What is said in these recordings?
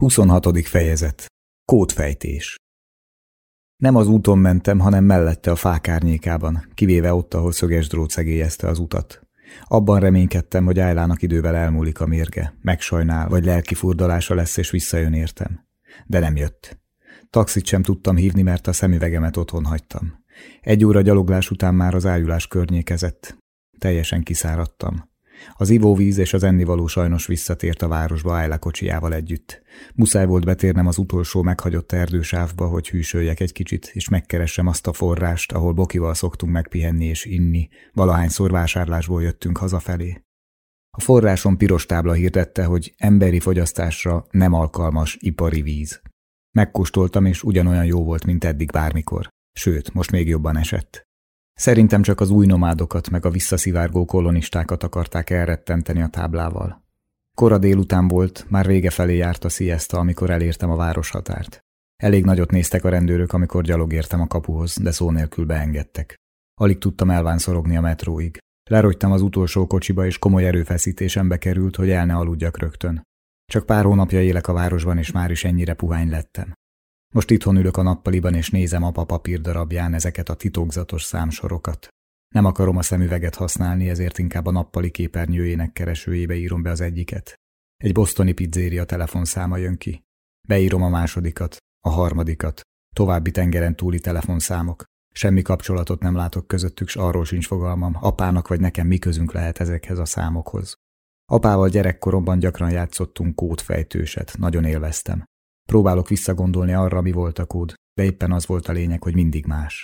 26. fejezet. Kódfejtés. Nem az úton mentem, hanem mellette a fák árnyékában, kivéve ott, ahol szöges drót szegélyezte az utat. Abban reménykedtem, hogy Ájlának idővel elmúlik a mérge, megsajnál, vagy lelki furdalása lesz, és visszajön értem. De nem jött. Taxit sem tudtam hívni, mert a szemüvegemet otthon hagytam. Egy óra gyaloglás után már az ájulás környékezett. Teljesen kiszáradtam. Az ivóvíz és az ennivaló sajnos visszatért a városba Ájla kocsijával együtt. Muszáj volt betérnem az utolsó meghagyott erdősávba, hogy hűsöljek egy kicsit, és megkeressem azt a forrást, ahol Bokival szoktunk megpihenni és inni, valahányszor vásárlásból jöttünk hazafelé. A forráson piros tábla hirdette, hogy emberi fogyasztásra nem alkalmas ipari víz. Megkóstoltam, és ugyanolyan jó volt, mint eddig bármikor. Sőt, most még jobban esett. Szerintem csak az új nomádokat meg a visszaszivárgó kolonistákat akarták elrettenteni a táblával. Kora délután volt, már vége felé járt a siesta, amikor elértem a városhatárt. Elég nagyot néztek a rendőrök, amikor gyalog értem a kapuhoz, de szó nélkül beengedtek. Alig tudtam elvánszorogni a metróig. Lerogytam az utolsó kocsiba, és komoly erőfeszítésembe került, hogy el ne aludjak rögtön. Csak pár hónapja élek a városban, és már is ennyire puhány lettem. Most itthon ülök a nappaliban, és nézem apa papírdarabján ezeket a titokzatos számsorokat. Nem akarom a szemüveget használni, ezért inkább a nappali képernyőjének keresőjébe írom be az egyiket. Egy bosztoni pizzéria telefonszáma jön ki. Beírom a másodikat, a harmadikat, további tengeren túli telefonszámok. Semmi kapcsolatot nem látok közöttük, s arról sincs fogalmam, apának vagy nekem mi közünk lehet ezekhez a számokhoz. Apával gyerekkoromban gyakran játszottunk kódfejtőset, nagyon élveztem. Próbálok visszagondolni arra, mi volt a kód, de éppen az volt a lényeg, hogy mindig más.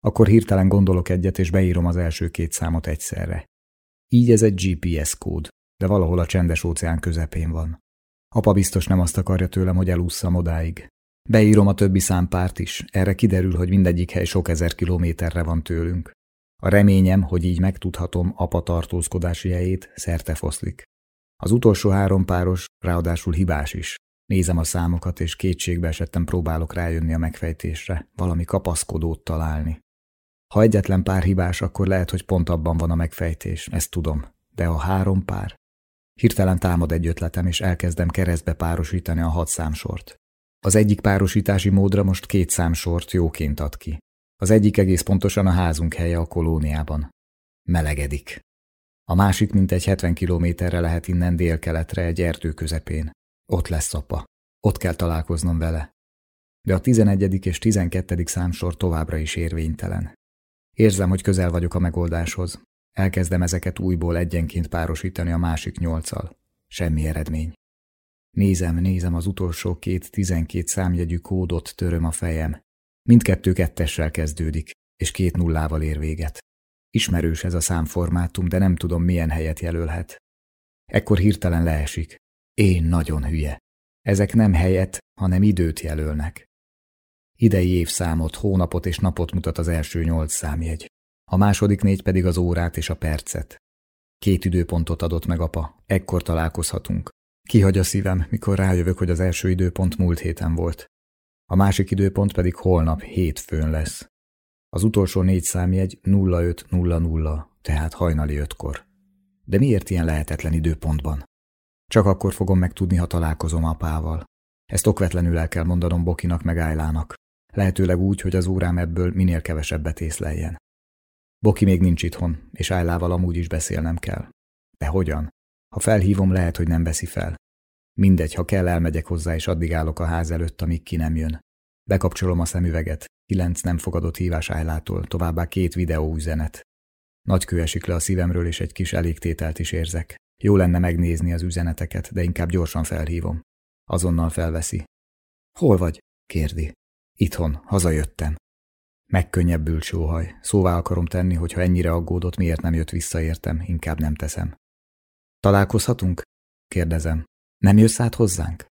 Akkor hirtelen gondolok egyet, és beírom az első két számot egyszerre. Így ez egy GPS kód, de valahol a csendes óceán közepén van. Apa biztos nem azt akarja tőlem, hogy elússzam odáig. Beírom a többi számpárt is, erre kiderül, hogy mindegyik hely sok ezer kilométerre van tőlünk. A reményem, hogy így megtudhatom apa tartózkodási helyét, szerte foszlik. Az utolsó három páros ráadásul hibás is, Nézem a számokat, és kétségbe esettem próbálok rájönni a megfejtésre, valami kapaszkodót találni. Ha egyetlen pár hibás, akkor lehet, hogy pont abban van a megfejtés, ezt tudom. De a három pár? Hirtelen támad egy ötletem, és elkezdem keresztbe párosítani a hat számsort. Az egyik párosítási módra most két számsort jóként ad ki. Az egyik egész pontosan a házunk helye a kolóniában. Melegedik. A másik mintegy 70 kilométerre lehet innen délkeletre egy erdő közepén. Ott lesz apa. Ott kell találkoznom vele. De a tizenegyedik és tizenkettedik számsor továbbra is érvénytelen. Érzem, hogy közel vagyok a megoldáshoz. Elkezdem ezeket újból egyenként párosítani a másik nyolccal. Semmi eredmény. Nézem, nézem az utolsó két tizenkét számjegyű kódot töröm a fejem. Mindkettő kettessel kezdődik, és két nullával ér véget. Ismerős ez a számformátum, de nem tudom, milyen helyet jelölhet. Ekkor hirtelen leesik. Én nagyon hülye. Ezek nem helyet, hanem időt jelölnek. Idei évszámot, hónapot és napot mutat az első nyolc számjegy. A második négy pedig az órát és a percet. Két időpontot adott meg apa, ekkor találkozhatunk. Kihagy a szívem, mikor rájövök, hogy az első időpont múlt héten volt. A másik időpont pedig holnap, hétfőn lesz. Az utolsó négy számjegy 0500, tehát hajnali ötkor. De miért ilyen lehetetlen időpontban? Csak akkor fogom megtudni, ha találkozom apával. Ezt okvetlenül el kell mondanom Bokinak meg Ájlának. Lehetőleg úgy, hogy az órám ebből minél kevesebbet észleljen. Boki még nincs itthon, és Ájlával amúgy is beszélnem kell. De hogyan? Ha felhívom, lehet, hogy nem veszi fel. Mindegy, ha kell, elmegyek hozzá, és addig állok a ház előtt, amíg ki nem jön. Bekapcsolom a szemüveget, kilenc nem fogadott hívás Ájlától, továbbá két videóüzenet. Nagy kő esik le a szívemről, és egy kis elégtételt is érzek. Jó lenne megnézni az üzeneteket, de inkább gyorsan felhívom. Azonnal felveszi. Hol vagy? kérdi. Itthon, hazajöttem. Megkönnyebbült sóhaj. Szóvá akarom tenni, hogy ha ennyire aggódott, miért nem jött vissza értem, inkább nem teszem. Találkozhatunk? kérdezem. Nem jössz át hozzánk?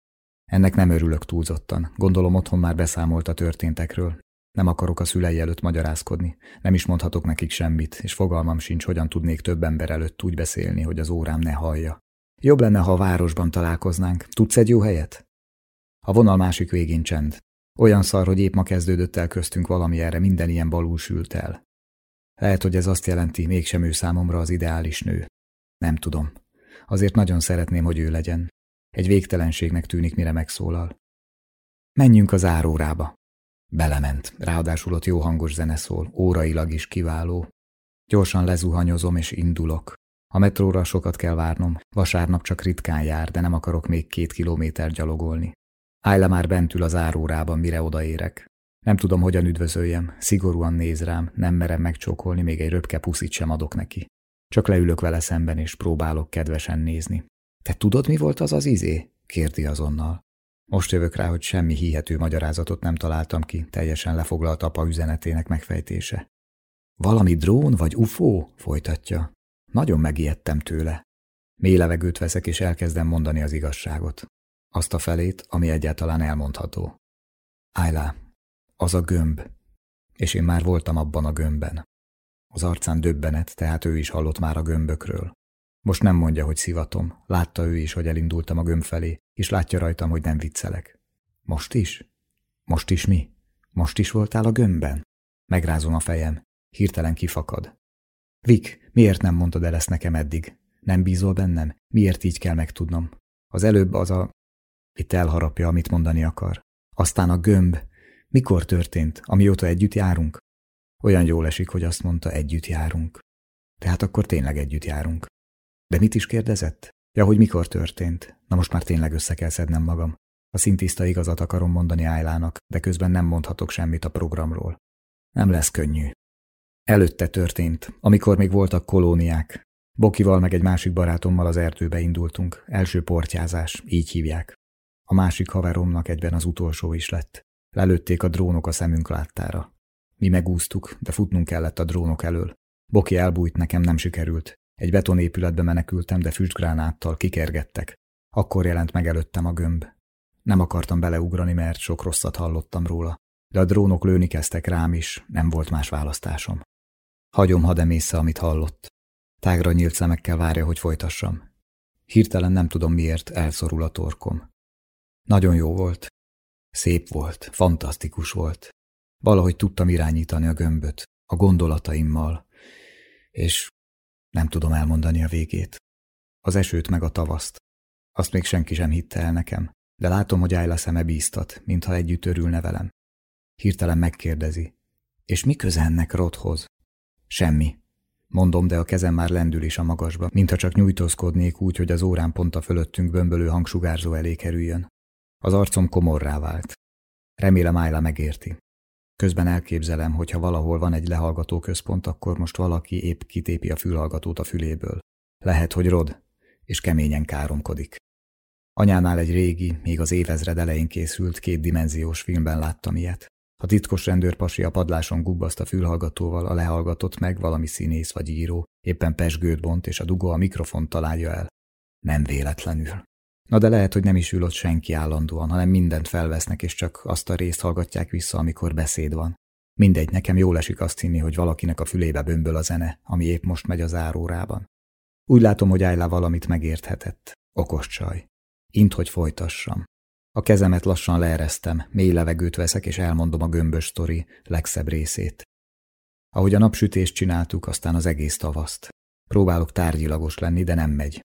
Ennek nem örülök túlzottan. Gondolom otthon már beszámolt a történtekről. Nem akarok a szülei előtt magyarázkodni, nem is mondhatok nekik semmit, és fogalmam sincs, hogyan tudnék több ember előtt úgy beszélni, hogy az órám ne hallja. Jobb lenne, ha a városban találkoznánk. Tudsz egy jó helyet? A vonal másik végén csend. Olyan szar, hogy épp ma kezdődött el köztünk valami erre, minden ilyen balul sült el. Lehet, hogy ez azt jelenti, mégsem ő számomra az ideális nő. Nem tudom. Azért nagyon szeretném, hogy ő legyen. Egy végtelenségnek tűnik, mire megszólal. Menjünk az árórába. Belement, ráadásul ott jó hangos zene szól, órailag is kiváló. Gyorsan lezuhanyozom és indulok. A metróra sokat kell várnom, vasárnap csak ritkán jár, de nem akarok még két kilométer gyalogolni. Állj le már bentül az árórában, mire odaérek. Nem tudom, hogyan üdvözöljem, szigorúan néz rám, nem merem megcsókolni, még egy röpke puszit sem adok neki. Csak leülök vele szemben, és próbálok kedvesen nézni. Te tudod, mi volt az az izé? kérdi azonnal. Most jövök rá, hogy semmi hihető magyarázatot nem találtam ki, teljesen lefoglalt apa üzenetének megfejtése. Valami drón vagy ufó? folytatja. Nagyon megijedtem tőle. Mély levegőt veszek, és elkezdem mondani az igazságot. Azt a felét, ami egyáltalán elmondható. Ájlá, az a gömb. És én már voltam abban a gömbben. Az arcán döbbenet, tehát ő is hallott már a gömbökről. Most nem mondja, hogy szivatom. Látta ő is, hogy elindultam a gömb felé, és látja rajtam, hogy nem viccelek. Most is? Most is mi? Most is voltál a gömbben? Megrázom a fejem. Hirtelen kifakad. Vik, miért nem mondtad el ezt nekem eddig? Nem bízol bennem? Miért így kell megtudnom? Az előbb az a... Itt elharapja, amit mondani akar. Aztán a gömb. Mikor történt? Amióta együtt járunk? Olyan jól esik, hogy azt mondta, együtt járunk. Tehát akkor tényleg együtt járunk. De mit is kérdezett? Ja, hogy mikor történt? Na most már tényleg össze kell szednem magam. A szintiszta igazat akarom mondani Ájlának, de közben nem mondhatok semmit a programról. Nem lesz könnyű. Előtte történt, amikor még voltak kolóniák. Bokival meg egy másik barátommal az erdőbe indultunk. Első portyázás, így hívják. A másik haveromnak egyben az utolsó is lett. Lelőtték a drónok a szemünk láttára. Mi megúsztuk, de futnunk kellett a drónok elől. Boki elbújt, nekem nem sikerült. Egy betonépületbe menekültem, de füstgránáttal kikergettek. Akkor jelent meg előttem a gömb. Nem akartam beleugrani, mert sok rosszat hallottam róla. De a drónok lőni kezdtek rám is, nem volt más választásom. Hagyom, ha emésze, amit hallott. Tágra nyílt szemekkel várja, hogy folytassam. Hirtelen nem tudom miért, elszorul a torkom. Nagyon jó volt. Szép volt, fantasztikus volt. Valahogy tudtam irányítani a gömböt, a gondolataimmal, és nem tudom elmondani a végét. Az esőt meg a tavaszt. Azt még senki sem hitte el nekem, de látom, hogy Ájla szeme bíztat, mintha együtt örülne velem. Hirtelen megkérdezi. És mi köze ennek Rothoz? Semmi. Mondom, de a kezem már lendül is a magasba, mintha csak nyújtózkodnék úgy, hogy az órán pont a fölöttünk bömbölő hangsugárzó elé kerüljön. Az arcom komorrá vált. Remélem Ájla megérti. Közben elképzelem, hogy ha valahol van egy lehallgató központ, akkor most valaki épp kitépi a fülhallgatót a füléből. Lehet, hogy rod, és keményen káromkodik. Anyánál egy régi, még az évezred elején készült kétdimenziós filmben láttam ilyet. A titkos rendőrpasi a padláson gubbaszt a fülhallgatóval, a lehallgatott meg valami színész vagy író, éppen pesgőt bont, és a dugó a mikrofon találja el. Nem véletlenül. Na de lehet, hogy nem is ül ott senki állandóan, hanem mindent felvesznek, és csak azt a részt hallgatják vissza, amikor beszéd van. Mindegy, nekem jól esik azt hinni, hogy valakinek a fülébe bömböl a zene, ami épp most megy az árórában. Úgy látom, hogy Ayla valamit megérthetett. Okos csaj. Int, hogy folytassam. A kezemet lassan leeresztem, mély levegőt veszek, és elmondom a gömbös sztori legszebb részét. Ahogy a napsütést csináltuk, aztán az egész tavaszt. Próbálok tárgyilagos lenni, de nem megy.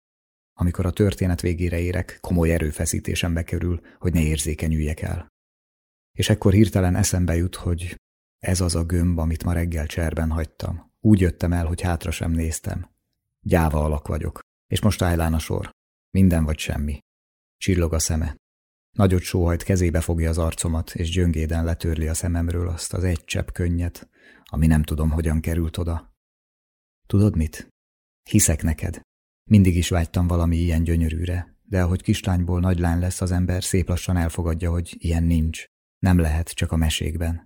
Amikor a történet végére érek, komoly erőfeszítésembe kerül, hogy ne érzékenyüljek el. És ekkor hirtelen eszembe jut, hogy ez az a gömb, amit ma reggel cserben hagytam. Úgy jöttem el, hogy hátra sem néztem. Gyáva alak vagyok, és most állán a sor. Minden vagy semmi. Csillog a szeme. Nagyot sóhajt kezébe fogja az arcomat, és gyöngéden letörli a szememről azt az egy csepp könnyet, ami nem tudom, hogyan került oda. Tudod mit? Hiszek neked. Mindig is vágytam valami ilyen gyönyörűre, de ahogy kislányból nagylány lesz az ember, szép lassan elfogadja, hogy ilyen nincs. Nem lehet, csak a mesékben.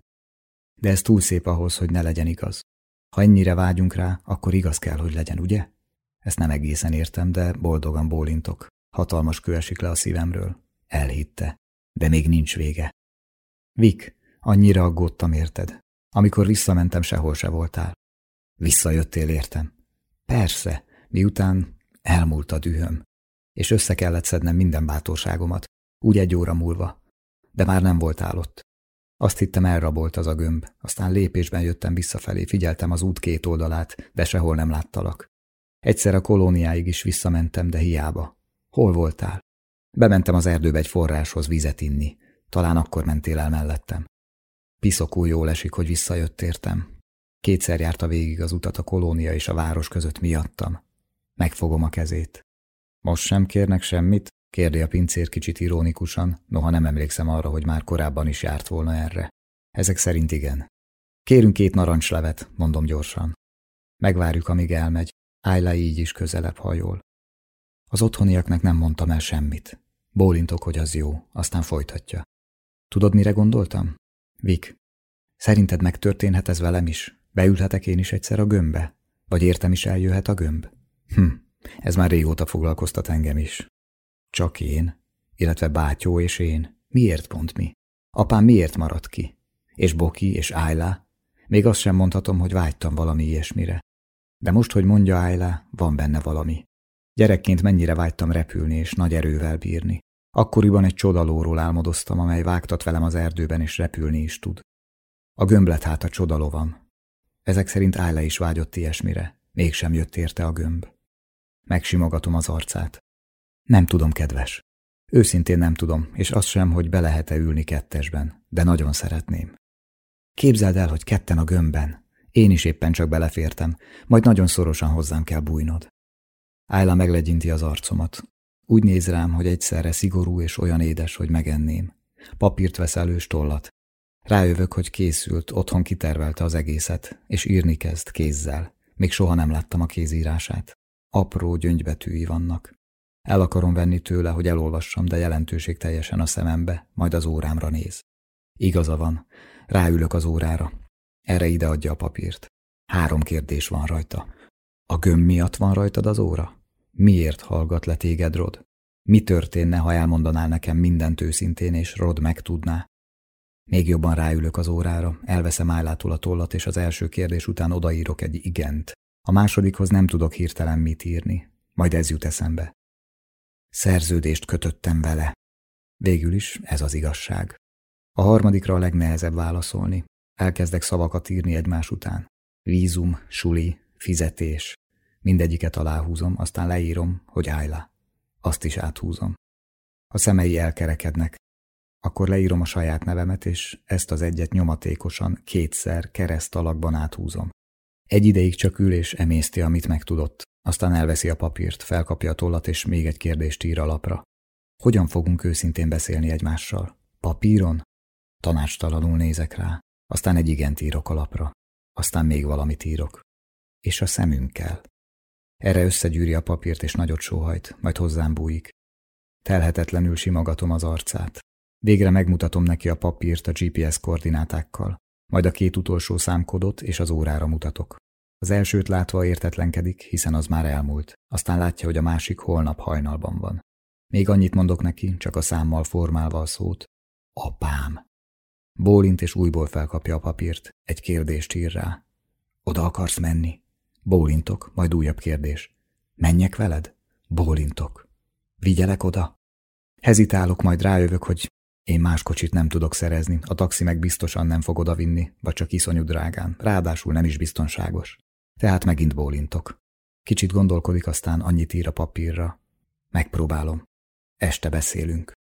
De ez túl szép ahhoz, hogy ne legyen igaz. Ha ennyire vágyunk rá, akkor igaz kell, hogy legyen, ugye? Ezt nem egészen értem, de boldogan bólintok. Hatalmas kő esik le a szívemről. Elhitte. De még nincs vége. Vik, annyira aggódtam érted. Amikor visszamentem, sehol se voltál. Visszajöttél értem. Persze, miután Elmúlt a dühöm, és össze kellett szednem minden bátorságomat, úgy egy óra múlva, de már nem volt állott. Azt hittem elrabolt az a gömb, aztán lépésben jöttem visszafelé, figyeltem az út két oldalát, de sehol nem láttalak. Egyszer a kolóniáig is visszamentem, de hiába. Hol voltál? Bementem az erdőbe egy forráshoz vizet inni. Talán akkor mentél el mellettem. Piszokul jól esik, hogy visszajött értem. Kétszer járta végig az utat a kolónia és a város között miattam. Megfogom a kezét. Most sem kérnek semmit? kérdi a pincér kicsit ironikusan, noha nem emlékszem arra, hogy már korábban is járt volna erre. Ezek szerint igen. Kérünk két narancslevet, mondom gyorsan. Megvárjuk, amíg elmegy. Ayla így is közelebb hajol. Az otthoniaknak nem mondtam el semmit. Bólintok, hogy az jó, aztán folytatja. Tudod, mire gondoltam? Vik, szerinted megtörténhet ez velem is? Beülhetek én is egyszer a gömbbe? Vagy értem is eljöhet a gömb? Hm, ez már régóta foglalkoztat engem is. Csak én, illetve bátyó és én. Miért pont mi? Apám miért maradt ki? És Boki és Ayla? Még azt sem mondhatom, hogy vágytam valami ilyesmire. De most, hogy mondja Ayla, van benne valami. Gyerekként mennyire vágytam repülni és nagy erővel bírni. Akkoriban egy csodalóról álmodoztam, amely vágtat velem az erdőben és repülni is tud. A gömblet hát a csodalovam. Ezek szerint Ájle is vágyott ilyesmire, mégsem jött érte a gömb. Megsimogatom az arcát. Nem tudom, kedves. Őszintén nem tudom, és azt sem, hogy be lehet-e ülni kettesben, de nagyon szeretném. Képzeld el, hogy ketten a gömbben. Én is éppen csak belefértem, majd nagyon szorosan hozzám kell bújnod. Ájla meglegyinti az arcomat. Úgy néz rám, hogy egyszerre szigorú és olyan édes, hogy megenném. Papírt vesz elős tollat. Rájövök, hogy készült, otthon kitervelte az egészet, és írni kezd kézzel. Még soha nem láttam a kézírását. Apró gyöngybetűi vannak. El akarom venni tőle, hogy elolvassam, de jelentőség teljesen a szemembe, majd az órámra néz. Igaza van. Ráülök az órára. Erre ide adja a papírt. Három kérdés van rajta. A gömb miatt van rajtad az óra? Miért hallgat le téged, Rod? Mi történne, ha elmondanál nekem mindent őszintén, és Rod megtudná? Még jobban ráülök az órára, elveszem állától a tollat, és az első kérdés után odaírok egy igent. A másodikhoz nem tudok hirtelen mit írni. Majd ez jut eszembe. Szerződést kötöttem vele. Végül is ez az igazság. A harmadikra a legnehezebb válaszolni. Elkezdek szavakat írni egymás után. Vízum, suli, fizetés, Mindegyiket aláhúzom, aztán leírom, hogy Ayla. Azt is áthúzom. A szemei elkerekednek. Akkor leírom a saját nevemet, és ezt az egyet nyomatékosan kétszer kereszt alakban áthúzom. Egy ideig csak ül és emészti, amit megtudott. Aztán elveszi a papírt, felkapja a tollat, és még egy kérdést ír a lapra. Hogyan fogunk őszintén beszélni egymással? Papíron? Tanácstalanul nézek rá. Aztán egy igent írok a lapra. Aztán még valamit írok. És a szemünkkel. Erre összegyűri a papírt és nagyot sóhajt, majd hozzám bújik. Telhetetlenül simogatom az arcát. Végre megmutatom neki a papírt a GPS koordinátákkal, majd a két utolsó számkodot és az órára mutatok. Az elsőt látva értetlenkedik, hiszen az már elmúlt, aztán látja, hogy a másik holnap hajnalban van. Még annyit mondok neki, csak a számmal formálva a szót. Apám! Bólint és újból felkapja a papírt, egy kérdést ír rá. Oda akarsz menni? Bólintok, majd újabb kérdés. Menjek veled? Bólintok. Vigyelek oda? Hezitálok, majd rájövök, hogy én más kocsit nem tudok szerezni, a taxi meg biztosan nem fog odavinni, vagy csak iszonyú drágán, ráadásul nem is biztonságos. Tehát megint bólintok. Kicsit gondolkodik, aztán annyit ír a papírra. Megpróbálom. Este beszélünk.